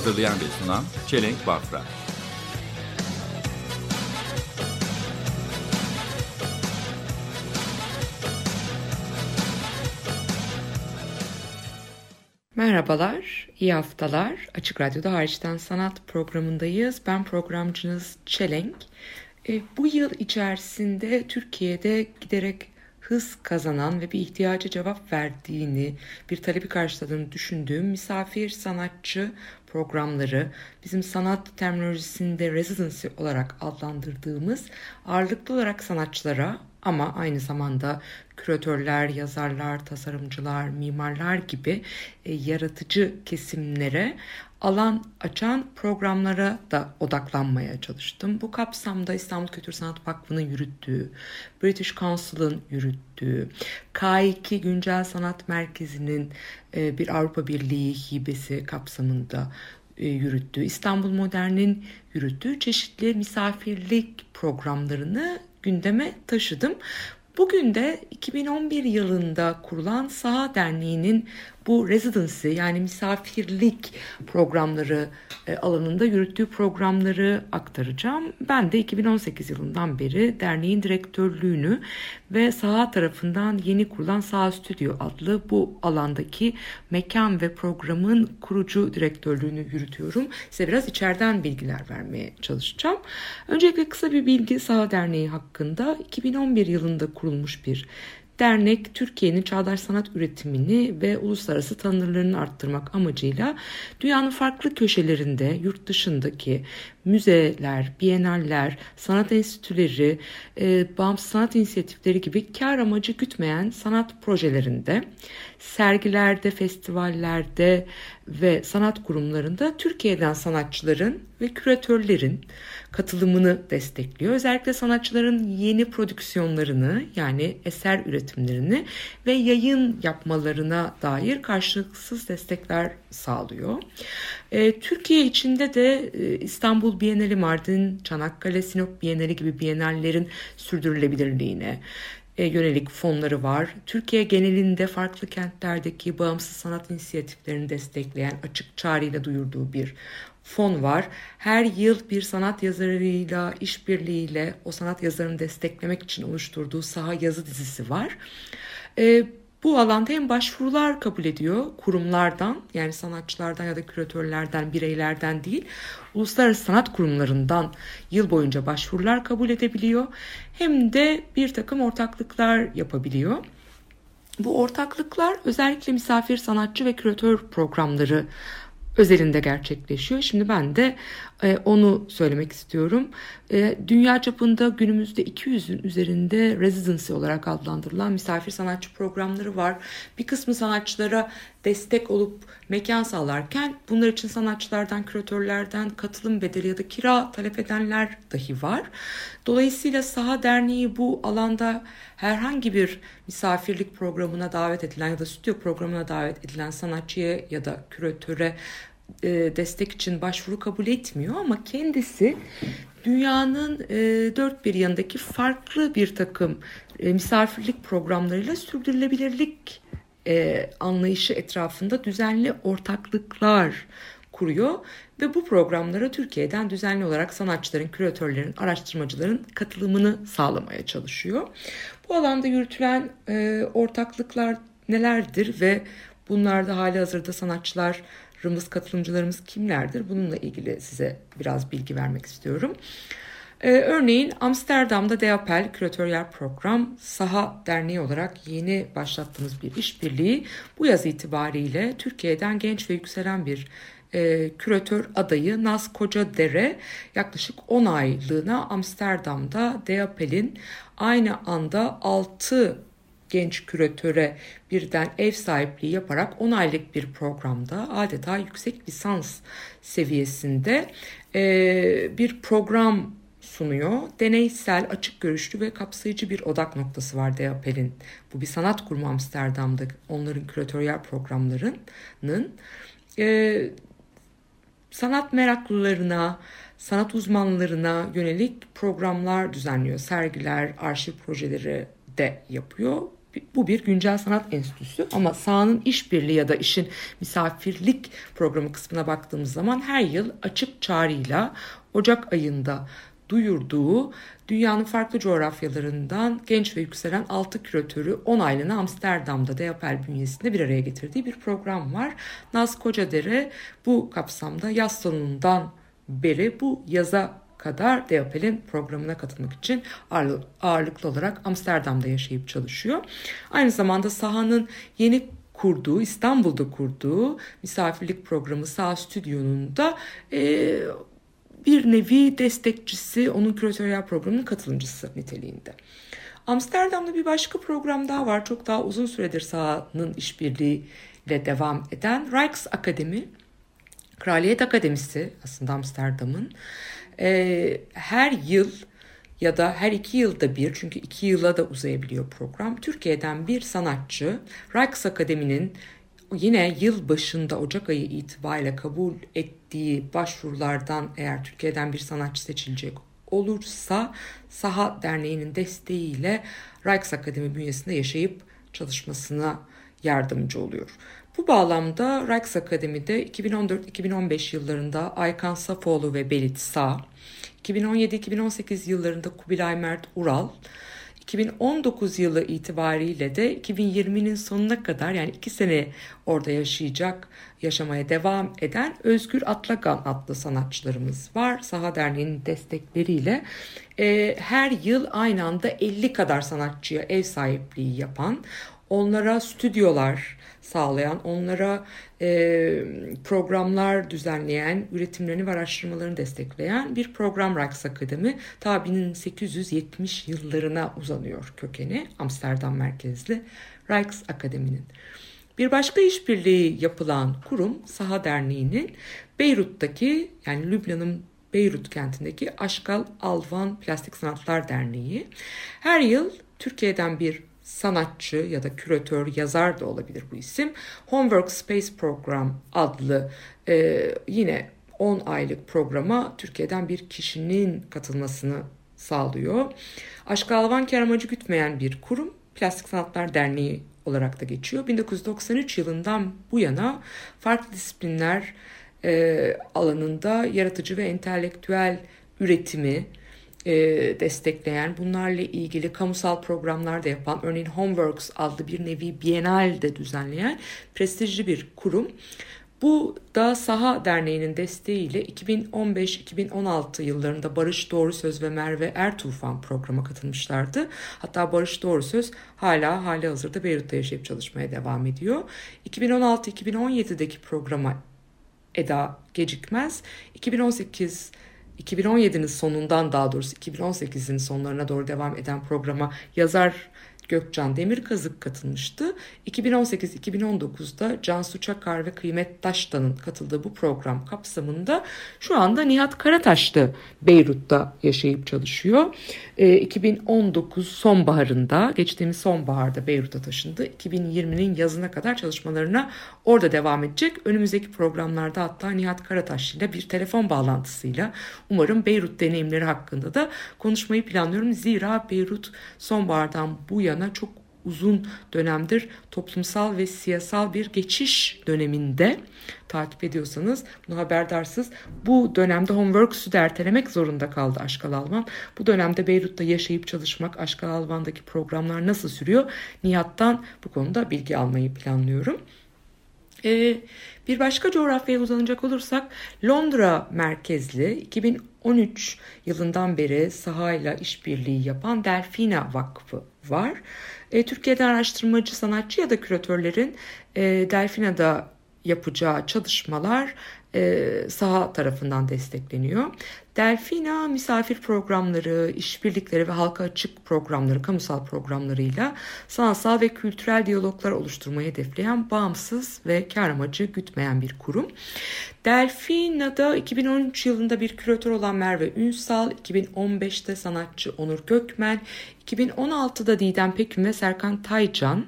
Hazırlayan ve sunan Çelenk Bafra. Merhabalar, iyi haftalar. Açık Radyo'da Hariçten Sanat programındayız. Ben programcınız Çelenk. E, bu yıl içerisinde Türkiye'de giderek hız kazanan ve bir ihtiyaca cevap verdiğini, bir talebi karşıladığını düşündüğüm misafir sanatçı programları, bizim sanat terminolojisinde residency olarak adlandırdığımız ağırlıklı olarak sanatçılara ama aynı zamanda küratörler, yazarlar, tasarımcılar, mimarlar gibi e, yaratıcı kesimlere alan açan programlara da odaklanmaya çalıştım. Bu kapsamda İstanbul Kültür Sanat Vakfı'nın yürüttüğü, British Council'ın yürüttüğü, K2 Güncel Sanat Merkezi'nin e, bir Avrupa Birliği hibesi kapsamında e, yürüttüğü, İstanbul Modern'in yürüttüğü çeşitli misafirlik programlarını gündeme taşıdım. Bugün de 2011 yılında kurulan Saha Derneği'nin bu residency yani misafirlik programları e, alanında yürüttüğü programları aktaracağım. Ben de 2018 yılından beri derneğin direktörlüğünü ve Saha tarafından yeni kurulan Saha Stüdyo adlı bu alandaki mekan ve programın kurucu direktörlüğünü yürütüyorum. Size biraz içeriden bilgiler vermeye çalışacağım. Öncelikle kısa bir bilgi Saha Derneği hakkında 2011 yılında kurulmuş bir Dernek Türkiye'nin çağdaş sanat üretimini ve uluslararası tanınırlığını arttırmak amacıyla dünyanın farklı köşelerinde yurt dışındaki müzeler, biyenaller, sanat enstitüleri, e, bağımsız sanat inisiyatifleri gibi kar amacı gütmeyen sanat projelerinde, sergilerde, festivallerde ve sanat kurumlarında Türkiye'den sanatçıların ve küratörlerin katılımını destekliyor. Özellikle sanatçıların yeni prodüksiyonlarını yani eser üretimlerini ve yayın yapmalarına dair karşılıksız destekler sağlıyor. E, Türkiye içinde de e, İstanbul Bienali, Mardin, Çanakkale, Sinop Bienali gibi bienallerin sürdürülebilirliğine, e, yönelik fonları var. Türkiye genelinde farklı kentlerdeki bağımsız sanat inisiyatiflerini destekleyen açık çağrıyla duyurduğu bir fon var. Her yıl bir sanat yazarıyla işbirliğiyle o sanat yazarını desteklemek için oluşturduğu saha yazı dizisi var. E, bu alanda hem başvurular kabul ediyor kurumlardan yani sanatçılardan ya da küratörlerden, bireylerden değil uluslararası sanat kurumlarından yıl boyunca başvurular kabul edebiliyor. Hem de bir takım ortaklıklar yapabiliyor. Bu ortaklıklar özellikle misafir sanatçı ve küratör programları özelinde gerçekleşiyor. Şimdi ben de e, onu söylemek istiyorum. E, dünya çapında günümüzde 200'ün üzerinde residency olarak adlandırılan misafir sanatçı programları var. Bir kısmı sanatçılara destek olup mekan sağlarken bunlar için sanatçılardan, küratörlerden katılım bedeli ya da kira talep edenler dahi var. Dolayısıyla Saha Derneği bu alanda herhangi bir misafirlik programına davet edilen ya da stüdyo programına davet edilen sanatçıya ya da küratöre e, destek için başvuru kabul etmiyor ama kendisi dünyanın e, dört bir yanındaki farklı bir takım e, misafirlik programlarıyla sürdürülebilirlik e, anlayışı etrafında düzenli ortaklıklar kuruyor ve bu programlara Türkiye'den düzenli olarak sanatçıların, küratörlerin, araştırmacıların katılımını sağlamaya çalışıyor. Bu alanda yürütülen e, ortaklıklar nelerdir ve bunlarda hali hazırda sanatçılarımız, katılımcılarımız kimlerdir? Bununla ilgili size biraz bilgi vermek istiyorum. Ee, örneğin Amsterdam'da DAPEL Küratöryel Program Saha Derneği olarak yeni başlattığımız bir işbirliği bu yaz itibariyle Türkiye'den genç ve yükselen bir e, küratör adayı Naz Kocadere yaklaşık 10 aylığına Amsterdam'da DAPEL'in aynı anda 6 genç küratöre birden ev sahipliği yaparak 10 aylık bir programda adeta yüksek lisans seviyesinde e, bir program sunuyor. Deneysel, açık görüşlü ve kapsayıcı bir odak noktası var DAP'in. Bu bir sanat kurumu Amsterdam'da onların küratöryel programlarının. E, sanat meraklılarına, sanat uzmanlarına yönelik programlar düzenliyor. Sergiler, arşiv projeleri de yapıyor. Bu bir güncel sanat enstitüsü ama sahanın işbirliği ya da işin misafirlik programı kısmına baktığımız zaman her yıl açık çağrıyla Ocak ayında duyurduğu dünyanın farklı coğrafyalarından genç ve yükselen 6 küratörü 10 aylığına Amsterdam'da DAPL bünyesinde bir araya getirdiği bir program var. Naz Kocadere bu kapsamda yaz sonundan beri bu yaza kadar DAPL'in programına katılmak için ağırlıklı olarak Amsterdam'da yaşayıp çalışıyor. Aynı zamanda sahanın yeni kurduğu, İstanbul'da kurduğu misafirlik programı Sağ Stüdyo'nun da e, bir nevi destekçisi, onun küratöryel programının katılımcısı niteliğinde. Amsterdam'da bir başka program daha var. Çok daha uzun süredir sahanın işbirliğiyle devam eden Rijks Akademi. Kraliyet Akademisi aslında Amsterdam'ın e, her yıl ya da her iki yılda bir çünkü iki yıla da uzayabiliyor program. Türkiye'den bir sanatçı Rijks Akademi'nin yine yıl başında Ocak ayı itibariyle kabul ettiği başvurulardan eğer Türkiye'den bir sanatçı seçilecek olursa Saha Derneği'nin desteğiyle Rijks Akademi bünyesinde yaşayıp çalışmasına yardımcı oluyor. Bu bağlamda Rijks Akademi'de 2014-2015 yıllarında Aykan Safoğlu ve Belit Sağ, 2017-2018 yıllarında Kubilay Mert Ural, 2019 yılı itibariyle de 2020'nin sonuna kadar yani iki sene orada yaşayacak, yaşamaya devam eden Özgür Atlagan adlı sanatçılarımız var. Saha Derneği'nin destekleriyle e, her yıl aynı anda 50 kadar sanatçıya ev sahipliği yapan, onlara stüdyolar, sağlayan, onlara e, programlar düzenleyen, üretimlerini ve araştırmalarını destekleyen bir program Rijks Akademi. Ta 1870 yıllarına uzanıyor kökeni Amsterdam merkezli Rijks Akademi'nin. Bir başka işbirliği yapılan kurum Saha Derneği'nin Beyrut'taki yani Lübnan'ın Beyrut kentindeki Aşkal Alvan Plastik Sanatlar Derneği her yıl Türkiye'den bir sanatçı ya da küratör, yazar da olabilir bu isim. Homework Space Program adlı e, yine 10 aylık programa Türkiye'den bir kişinin katılmasını sağlıyor. Aşk Alvan kar amacı gütmeyen bir kurum. Plastik Sanatlar Derneği olarak da geçiyor. 1993 yılından bu yana farklı disiplinler e, alanında yaratıcı ve entelektüel üretimi, e, destekleyen, bunlarla ilgili kamusal programlar da yapan, örneğin Homeworks adlı bir nevi bienal de düzenleyen prestijli bir kurum. Bu da Saha Derneği'nin desteğiyle 2015-2016 yıllarında Barış Doğru Söz ve Merve Ertufan programa katılmışlardı. Hatta Barış Doğru Söz hala hali hazırda Beyrut'ta yaşayıp çalışmaya devam ediyor. 2016-2017'deki programa Eda Gecikmez, 2018 2017'nin sonundan daha doğrusu 2018'in sonlarına doğru devam eden programa yazar Gökcan Demirkazık katılmıştı. 2018-2019'da Cansu Çakar ve Kıymet Taştan'ın katıldığı bu program kapsamında şu anda Nihat Karataş Beyrut'ta yaşayıp çalışıyor. E, 2019 sonbaharında, geçtiğimiz sonbaharda Beyrut'a taşındı. 2020'nin yazına kadar çalışmalarına orada devam edecek. Önümüzdeki programlarda hatta Nihat Karataş ile bir telefon bağlantısıyla umarım Beyrut deneyimleri hakkında da konuşmayı planlıyorum. Zira Beyrut sonbahardan bu yana yana çok uzun dönemdir toplumsal ve siyasal bir geçiş döneminde takip ediyorsanız bunu haberdarsız. Bu dönemde Homeworks'u da ertelemek zorunda kaldı Aşkal Alman. Bu dönemde Beyrut'ta yaşayıp çalışmak, Aşkal Alman'daki programlar nasıl sürüyor? Nihat'tan bu konuda bilgi almayı planlıyorum. Ee, bir başka coğrafyaya uzanacak olursak Londra merkezli 2013 yılından beri sahayla işbirliği yapan Delfina Vakfı var. E, Türkiye'den araştırmacı, sanatçı ya da küratörlerin e, Delfina'da yapacağı çalışmalar e, saha tarafından destekleniyor. Delfina misafir programları, işbirlikleri ve halka açık programları, kamusal programlarıyla sanatsal ve kültürel diyaloglar oluşturmayı hedefleyen bağımsız ve kar amacı gütmeyen bir kurum. Delfina'da 2013 yılında bir küratör olan Merve Ünsal, 2015'te sanatçı Onur Gökmen, 2016'da Didem Pekün ve Serkan Taycan,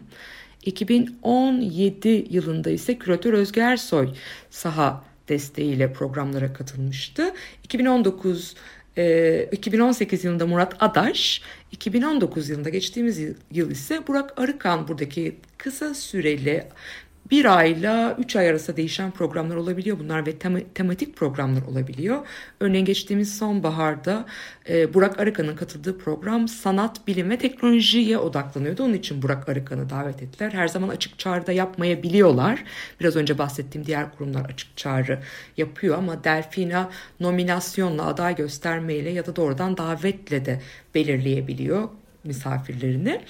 2017 yılında ise küratör Özge Ersoy saha desteğiyle programlara katılmıştı. 2019 e, 2018 yılında Murat Adaş, 2019 yılında geçtiğimiz yıl ise Burak Arıkan buradaki kısa süreli bir ayla üç ay arası değişen programlar olabiliyor bunlar ve tem tematik programlar olabiliyor. Örneğin geçtiğimiz sonbaharda e, Burak Arıkan'ın katıldığı program sanat, bilim ve teknolojiye odaklanıyordu. Onun için Burak Arıkan'ı davet ettiler. Her zaman açık çağrıda yapmayabiliyorlar. Biraz önce bahsettiğim diğer kurumlar açık çağrı yapıyor ama Delfina nominasyonla, aday göstermeyle ya da doğrudan davetle de belirleyebiliyor misafirlerini.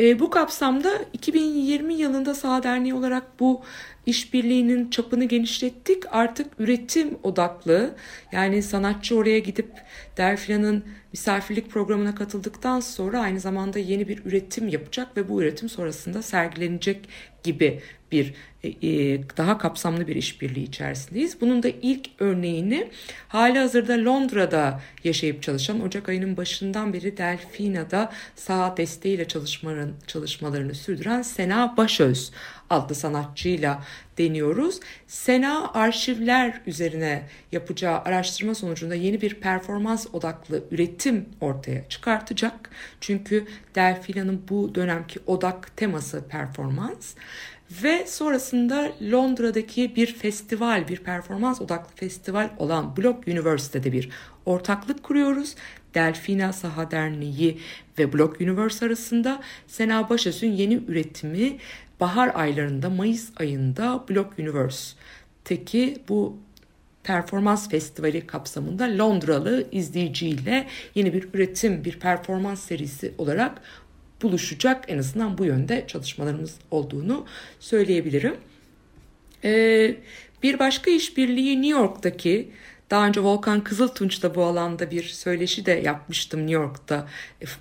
E, bu kapsamda 2020 yılında Sağ Derneği olarak bu işbirliğinin çapını genişlettik. Artık üretim odaklı yani sanatçı oraya gidip Derfilan'ın misafirlik programına katıldıktan sonra aynı zamanda yeni bir üretim yapacak ve bu üretim sonrasında sergilenecek gibi bir e, e, daha kapsamlı bir işbirliği içerisindeyiz. Bunun da ilk örneğini hali hazırda Londra'da yaşayıp çalışan Ocak ayının başından beri Delfina'da sağ desteğiyle çalışmaların, çalışmalarını sürdüren Sena Başöz adlı sanatçıyla deniyoruz. Sena arşivler üzerine yapacağı araştırma sonucunda yeni bir performans odaklı üretim ortaya çıkartacak. Çünkü Delfina'nın bu dönemki odak teması performans. Ve sonrasında Londra'daki bir festival, bir performans odaklı festival olan Block University'de bir ortaklık kuruyoruz. Delfina Saha Derneği ve Block Universe arasında Sena Başas'ın yeni üretimi bahar aylarında Mayıs ayında Block Universe'teki bu performans festivali kapsamında Londralı izleyiciyle yeni bir üretim, bir performans serisi olarak buluşacak. En azından bu yönde çalışmalarımız olduğunu söyleyebilirim. Ee, bir başka işbirliği New York'taki daha önce Volkan Kızıltunç da bu alanda bir söyleşi de yapmıştım New York'ta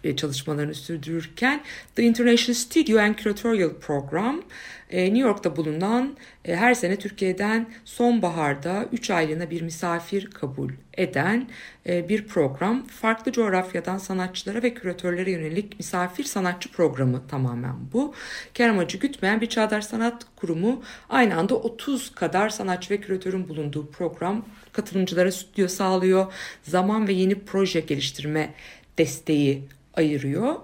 e, çalışmalarını sürdürürken. The International Studio and Curatorial Program e, New York'ta bulunan e, her sene Türkiye'den sonbaharda 3 aylığına bir misafir kabul eden bir program. Farklı coğrafyadan sanatçılara ve küratörlere yönelik misafir sanatçı programı tamamen bu. Kar amacı gütmeyen bir çağdaş sanat kurumu aynı anda 30 kadar sanatçı ve küratörün bulunduğu program katılımcılara stüdyo sağlıyor. Zaman ve yeni proje geliştirme desteği ayırıyor.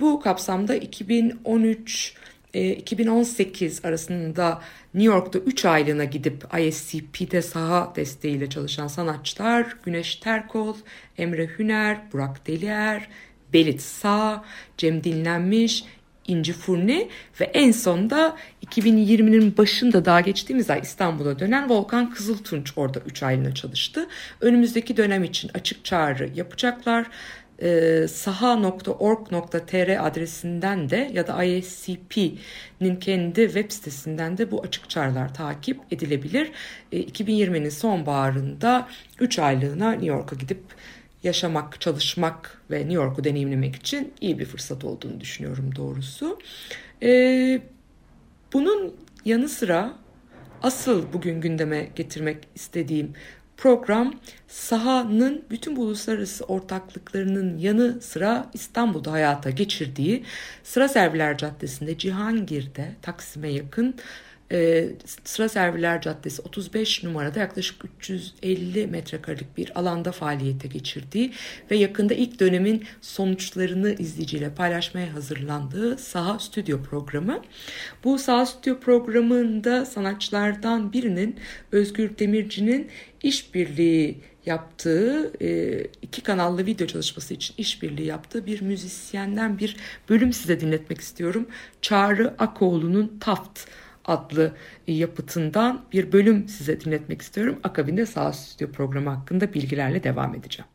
Bu kapsamda 2013 2018 e, arasında New York'ta 3 aylığına gidip ISCP'de saha desteğiyle çalışan sanatçılar Güneş Terkol, Emre Hüner, Burak Delier, Belit Sağ, Cem Dinlenmiş, İnci Furni ve en sonda 2020'nin başında daha geçtiğimiz ay İstanbul'a dönen Volkan Kızıltunç orada 3 aylığına çalıştı. Önümüzdeki dönem için açık çağrı yapacaklar. Ee, saha.org.tr adresinden de ya da ISCP'nin kendi web sitesinden de bu açık çağrılar takip edilebilir. Ee, 2020'nin sonbaharında 3 aylığına New York'a gidip yaşamak, çalışmak ve New York'u deneyimlemek için iyi bir fırsat olduğunu düşünüyorum doğrusu. Ee, bunun yanı sıra asıl bugün gündeme getirmek istediğim program sahanın bütün uluslararası ortaklıklarının yanı sıra İstanbul'da hayata geçirdiği Sıra Serviler Caddesi'nde Cihangir'de Taksim'e yakın e, Sıra Serviler Caddesi 35 numarada yaklaşık 350 metrekarelik bir alanda faaliyete geçirdiği ve yakında ilk dönemin sonuçlarını izleyiciyle paylaşmaya hazırlandığı Saha Stüdyo programı. Bu Saha Stüdyo programında sanatçılardan birinin Özgür Demirci'nin işbirliği yaptığı e, iki kanallı video çalışması için işbirliği yaptığı bir müzisyenden bir bölüm size dinletmek istiyorum. Çağrı Akoğlu'nun Taft adlı yapıtından bir bölüm size dinletmek istiyorum. Akabinde Sağ Stüdyo programı hakkında bilgilerle devam edeceğim.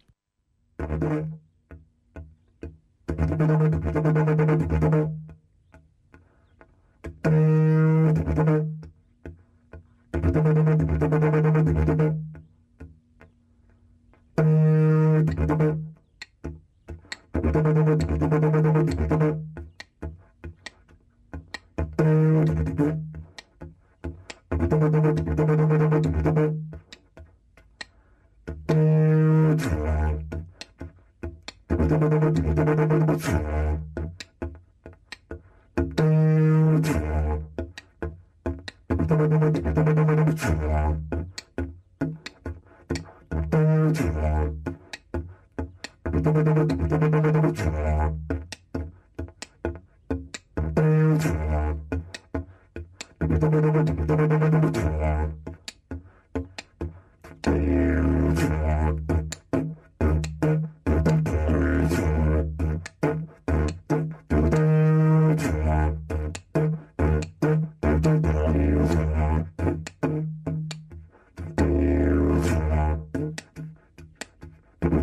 ただただただただただ。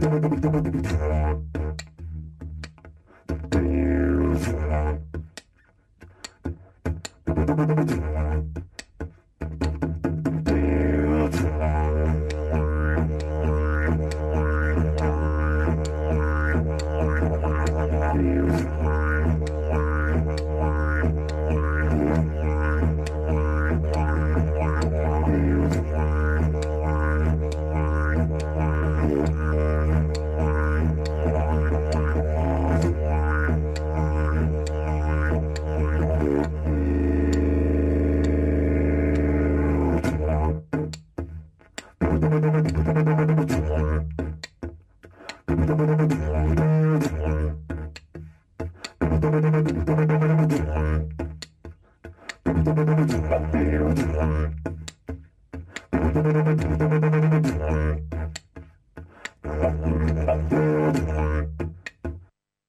Thank you.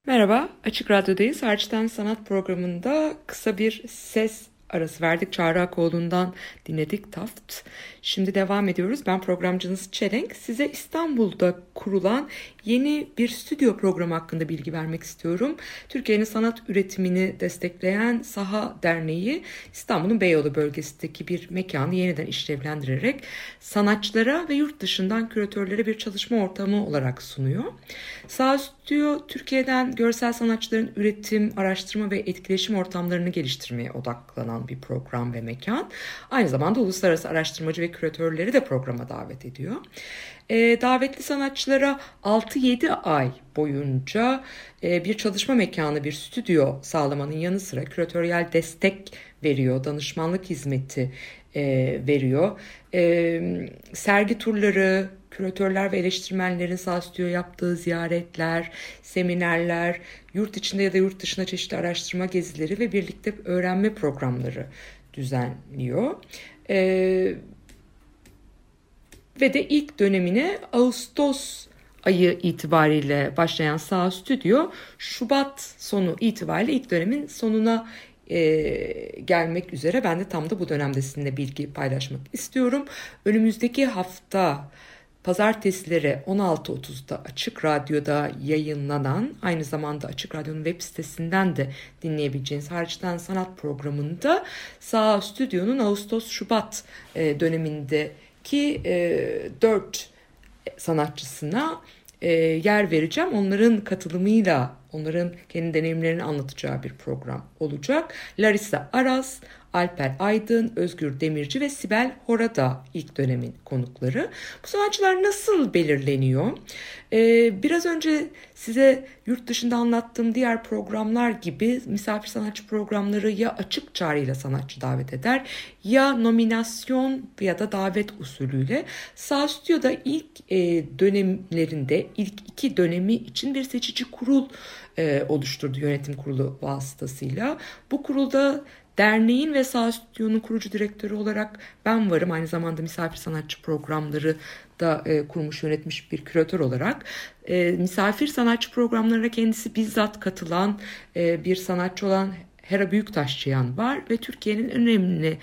Merhaba, Açık Radyo'dayız. Harçtan Sanat programında kısa bir ses arası verdik. Çağrı Akoğlu'ndan dinledik Taft. Şimdi devam ediyoruz. Ben programcınız Çelenk. Size İstanbul'da kurulan yeni bir stüdyo programı hakkında bilgi vermek istiyorum. Türkiye'nin sanat üretimini destekleyen Saha Derneği İstanbul'un Beyoğlu bölgesindeki bir mekanı yeniden işlevlendirerek sanatçılara ve yurt dışından küratörlere bir çalışma ortamı olarak sunuyor. Saha Stüdyo Türkiye'den görsel sanatçıların üretim, araştırma ve etkileşim ortamlarını geliştirmeye odaklanan bir program ve mekan. Aynı zamanda uluslararası araştırmacı ve küratörleri de programa davet ediyor. E, davetli sanatçılara 6-7 ay boyunca e, bir çalışma mekanı, bir stüdyo sağlamanın yanı sıra küratöryel destek veriyor, danışmanlık hizmeti e, veriyor. E, sergi turları, küratörler ve eleştirmenlerin sağ stüdyo yaptığı ziyaretler, seminerler, yurt içinde ya da yurt dışında çeşitli araştırma gezileri ve birlikte öğrenme programları düzenliyor. Ee, ve de ilk dönemine Ağustos ayı itibariyle başlayan Sağ Stüdyo Şubat sonu itibariyle ilk dönemin sonuna e, gelmek üzere. Ben de tam da bu dönemde sizinle bilgi paylaşmak istiyorum. Önümüzdeki hafta pazartesileri 16.30'da Açık Radyo'da yayınlanan aynı zamanda Açık Radyo'nun web sitesinden de dinleyebileceğiniz hariçten sanat programında Sağ Stüdyo'nun Ağustos-Şubat e, dönemindeki e, 4 sanatçısına e, yer vereceğim. Onların katılımıyla, onların kendi deneyimlerini anlatacağı bir program olacak. Larissa Aras, Alper Aydın, Özgür Demirci ve Sibel Hora da ilk dönemin konukları. Bu sanatçılar nasıl belirleniyor? Ee, biraz önce size yurt dışında anlattığım diğer programlar gibi misafir sanatçı programları ya açık çağrıyla sanatçı davet eder ya nominasyon ya da davet usulüyle Sağ Stüdyo'da ilk e, dönemlerinde ilk iki dönemi için bir seçici kurul e, oluşturdu yönetim kurulu vasıtasıyla. Bu kurulda Derneğin ve Sağ Stüdyo'nun kurucu direktörü olarak ben varım. Aynı zamanda misafir sanatçı programları da e, kurmuş yönetmiş bir küratör olarak. E, misafir sanatçı programlarına kendisi bizzat katılan e, bir sanatçı olan Hera Büyüktaşçıyan var ve Türkiye'nin önemli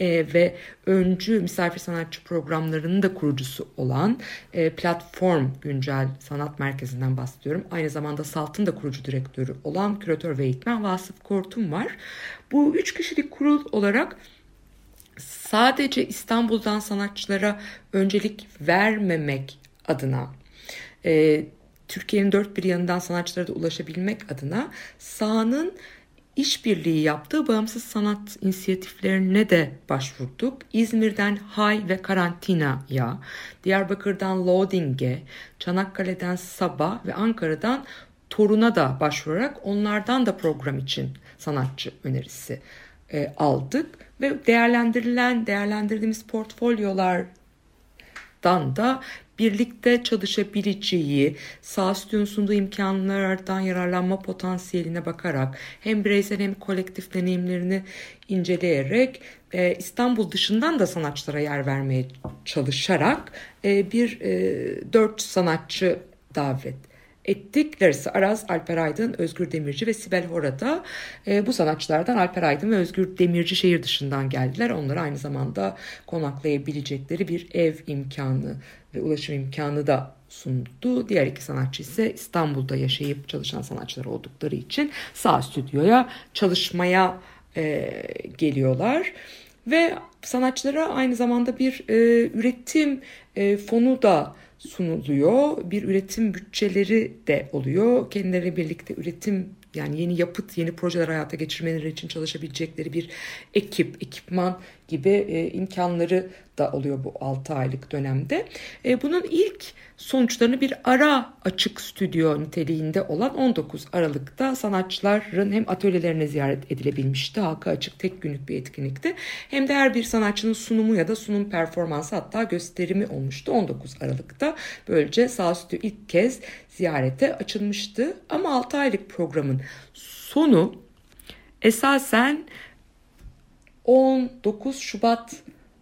e, ve öncü misafir sanatçı programlarının da kurucusu olan e, Platform Güncel Sanat Merkezi'nden bahsediyorum. Aynı zamanda Salt'ın da kurucu direktörü olan küratör ve eğitmen Vasıf Kortum var. Bu üç kişilik kurul olarak sadece İstanbul'dan sanatçılara öncelik vermemek adına e, Türkiye'nin dört bir yanından sanatçılara da ulaşabilmek adına sahanın işbirliği yaptığı bağımsız sanat inisiyatiflerine de başvurduk. İzmir'den Hay ve Karantina'ya, Diyarbakır'dan Loading'e, Çanakkale'den Sabah ve Ankara'dan Torun'a da başvurarak onlardan da program için sanatçı önerisi e, aldık ve değerlendirilen değerlendirdiğimiz portfolyolar dan da birlikte çalışabileceği, sağ stüdyonun sunduğu imkanlardan yararlanma potansiyeline bakarak hem bireysel hem kolektif deneyimlerini inceleyerek e, İstanbul dışından da sanatçılara yer vermeye çalışarak e, bir e, dört sanatçı davet ettik. Larissa Araz, Alper Aydın, Özgür Demirci ve Sibel Hora'da e, bu sanatçılardan Alper Aydın ve Özgür Demirci şehir dışından geldiler. Onlara aynı zamanda konaklayabilecekleri bir ev imkanı ve ulaşım imkanı da sundu. Diğer iki sanatçı ise İstanbul'da yaşayıp çalışan sanatçılar oldukları için sağ stüdyoya çalışmaya e, geliyorlar. Ve sanatçılara aynı zamanda bir e, üretim e, fonu da sunuluyor. Bir üretim bütçeleri de oluyor. Kendileri birlikte üretim yani yeni yapıt, yeni projeler hayata geçirmeleri için çalışabilecekleri bir ekip, ekipman gibi e, imkanları da oluyor bu 6 aylık dönemde. E, bunun ilk sonuçlarını bir ara açık stüdyo niteliğinde olan 19 Aralık'ta sanatçıların hem atölyelerine ziyaret edilebilmişti. Halka açık tek günlük bir etkinlikti. Hem de her bir sanatçının sunumu ya da sunum performansı hatta gösterimi olmuştu 19 Aralık'ta. Böylece Sağ Stüdyo ilk kez ziyarete açılmıştı. Ama 6 aylık programın sonu esasen 19 Şubat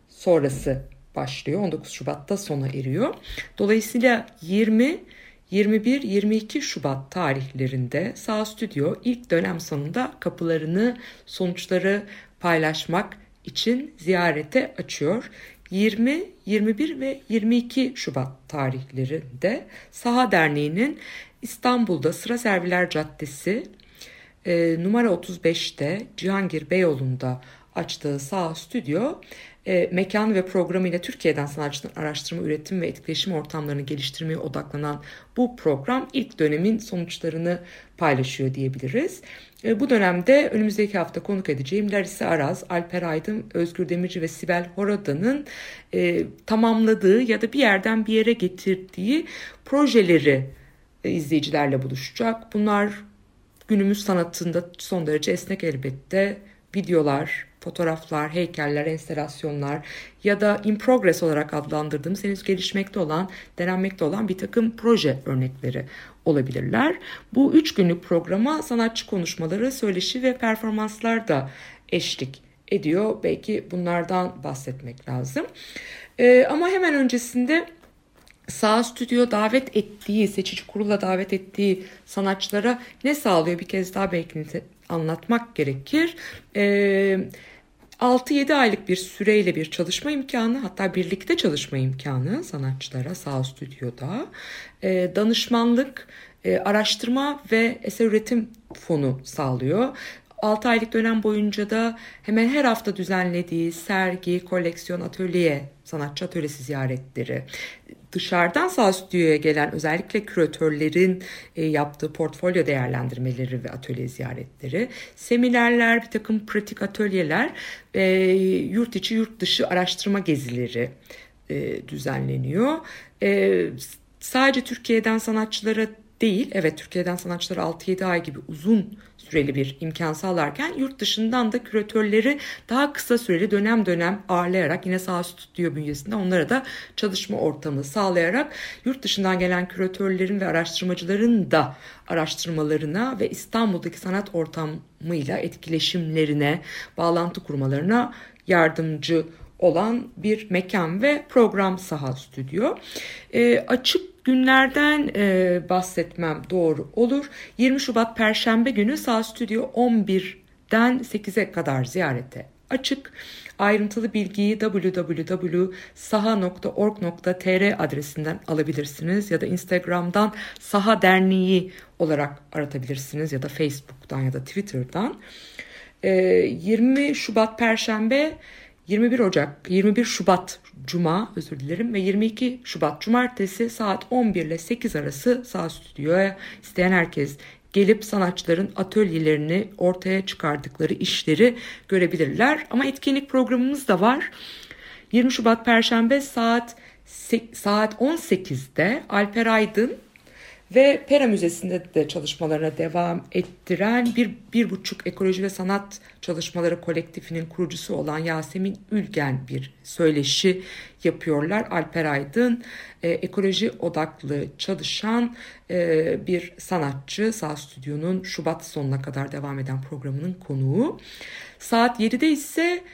sonrası başlıyor. 19 Şubat'ta sona eriyor. Dolayısıyla 20 21-22 Şubat tarihlerinde Sağ Stüdyo ilk dönem sonunda kapılarını sonuçları paylaşmak için ziyarete açıyor. 20, 21 ve 22 Şubat tarihlerinde Saha Derneği'nin İstanbul'da Sıra Serviler Caddesi e, numara 35'te Cihangir Beyoğlu'nda açtığı Sağ Stüdyo e, mekan ve programıyla Türkiye'den sanatçıların araştırma, üretim ve etkileşim ortamlarını geliştirmeye odaklanan bu program ilk dönemin sonuçlarını paylaşıyor diyebiliriz. E, bu dönemde önümüzdeki hafta konuk edeceğim Larissa Araz, Alper Aydın, Özgür Demirci ve Sibel Horada'nın e, tamamladığı ya da bir yerden bir yere getirdiği projeleri e, izleyicilerle buluşacak. Bunlar günümüz sanatında son derece esnek elbette videolar, fotoğraflar, heykeller, enstalasyonlar ya da in progress olarak adlandırdığımız henüz gelişmekte olan, denenmekte olan bir takım proje örnekleri olabilirler. Bu üç günlük programa sanatçı konuşmaları, söyleşi ve performanslar da eşlik ediyor. Belki bunlardan bahsetmek lazım. Ee, ama hemen öncesinde Sağ Stüdyo davet ettiği, seçici kurula davet ettiği sanatçılara ne sağlıyor bir kez daha belki anlatmak gerekir. Ee, 6-7 aylık bir süreyle bir çalışma imkanı hatta birlikte çalışma imkanı sanatçılara Sağ Stüdyo'da e, danışmanlık, e, araştırma ve eser üretim fonu sağlıyor. 6 aylık dönem boyunca da hemen her hafta düzenlediği sergi, koleksiyon, atölye, sanatçı atölyesi ziyaretleri, dışarıdan sağ stüdyoya gelen özellikle küratörlerin e, yaptığı portfolyo değerlendirmeleri ve atölye ziyaretleri, seminerler, bir takım pratik atölyeler, e, yurt içi yurt dışı araştırma gezileri e, düzenleniyor. E, sadece Türkiye'den sanatçılara değil, evet Türkiye'den sanatçılara 6-7 ay gibi uzun süreli bir imkan sağlarken yurt dışından da küratörleri daha kısa süreli dönem dönem ağırlayarak yine sağ stüdyo bünyesinde onlara da çalışma ortamı sağlayarak yurt dışından gelen küratörlerin ve araştırmacıların da araştırmalarına ve İstanbul'daki sanat ortamıyla etkileşimlerine, bağlantı kurmalarına yardımcı olan bir mekan ve program saha stüdyo. E, açık günlerden e, bahsetmem doğru olur. 20 Şubat Perşembe günü Sağ Stüdyo 11'den 8'e kadar ziyarete açık. Ayrıntılı bilgiyi www.saha.org.tr adresinden alabilirsiniz ya da Instagram'dan Saha Derneği olarak aratabilirsiniz ya da Facebook'tan ya da Twitter'dan. 20 Şubat Perşembe 21 Ocak, 21 Şubat Cuma özür dilerim ve 22 Şubat Cumartesi saat 11 ile 8 arası sağ stüdyoya isteyen herkes gelip sanatçıların atölyelerini ortaya çıkardıkları işleri görebilirler. Ama etkinlik programımız da var. 20 Şubat Perşembe saat saat 18'de Alper Aydın ve Pera Müzesi'nde de çalışmalarına devam ettiren bir, bir buçuk ekoloji ve sanat çalışmaları kolektifinin kurucusu olan Yasemin Ülgen bir söyleşi yapıyorlar. Alper Aydın e, ekoloji odaklı çalışan e, bir sanatçı. Sağ Stüdyo'nun Şubat sonuna kadar devam eden programının konuğu. Saat 7'de ise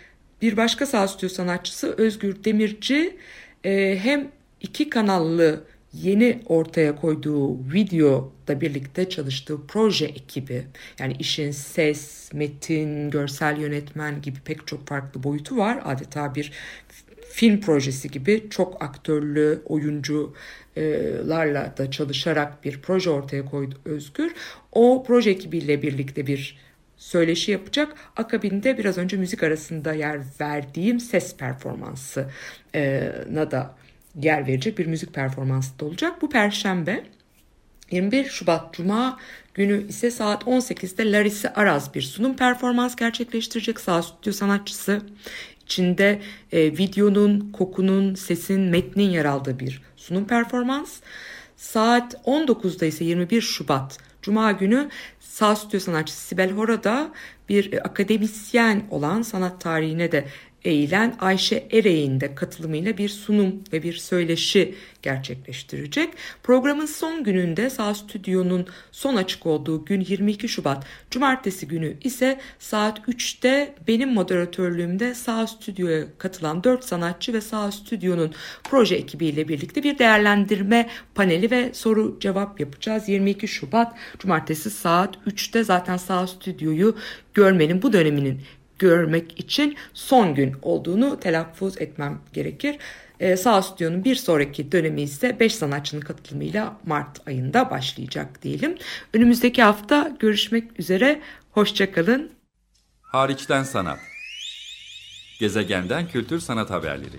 bir başka Sağ Stüdyo sanatçısı Özgür Demirci e, hem iki kanallı yeni ortaya koyduğu video da birlikte çalıştığı proje ekibi yani işin ses, metin, görsel yönetmen gibi pek çok farklı boyutu var. Adeta bir film projesi gibi çok aktörlü oyuncularla da çalışarak bir proje ortaya koydu Özgür. O proje ekibiyle birlikte bir söyleşi yapacak. Akabinde biraz önce müzik arasında yer verdiğim ses performansına da yer verecek bir müzik performansı da olacak. Bu perşembe 21 Şubat Cuma günü ise saat 18'de Larissa Araz bir sunum performans gerçekleştirecek. Sağ stüdyo sanatçısı. İçinde e, videonun, kokunun, sesin, metnin yer aldığı bir sunum performans. Saat 19'da ise 21 Şubat Cuma günü Sağ stüdyo sanatçısı Sibel Hora da bir e, akademisyen olan sanat tarihine de eğilen Ayşe Ereğin de katılımıyla bir sunum ve bir söyleşi gerçekleştirecek. Programın son gününde Sağ Stüdyo'nun son açık olduğu gün 22 Şubat Cumartesi günü ise saat 3'te benim moderatörlüğümde Sağ Stüdyo'ya katılan 4 sanatçı ve Sağ Stüdyo'nun proje ekibiyle birlikte bir değerlendirme paneli ve soru cevap yapacağız. 22 Şubat Cumartesi saat 3'te zaten Sağ Stüdyo'yu görmenin bu döneminin görmek için son gün olduğunu telaffuz etmem gerekir. Ee, Sağ Stüdyo'nun bir sonraki dönemi ise 5 sanatçının katılımıyla Mart ayında başlayacak diyelim. Önümüzdeki hafta görüşmek üzere. Hoşçakalın. Hariçten sanat. Gezegenden kültür sanat haberleri.